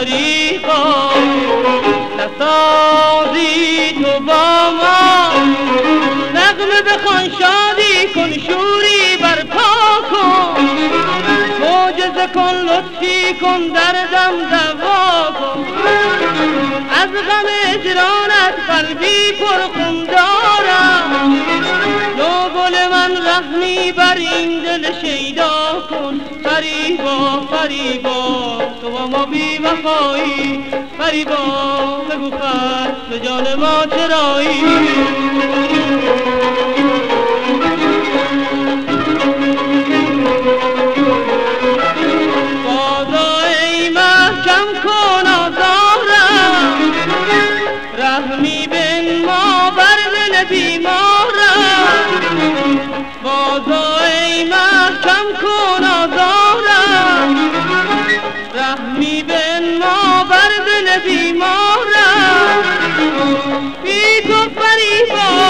طریقا نسازی تو با ما نغمه بخوان شادی کن شوری برپا کن موجزه کن لطفی کن دردم دوا کن از غم اجرانت قلبی پر کن بر این دل شیدا کن فریبا فریبا. تو با ما بی وفایی فریبا. بگو به جان ما چرایی. من کم کن آزارم رحمی به ما بر دل بیمارم بی تو فریبا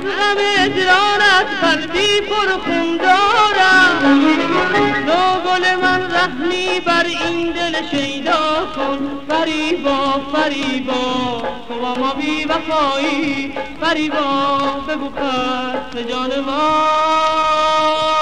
از غم اجرارت قلبی پرخون دارم. نو گل من رحمی بر این دل شیدا کن. فریبا فریبا تو ما بی وفایی. فریبا بگو پس جان ما.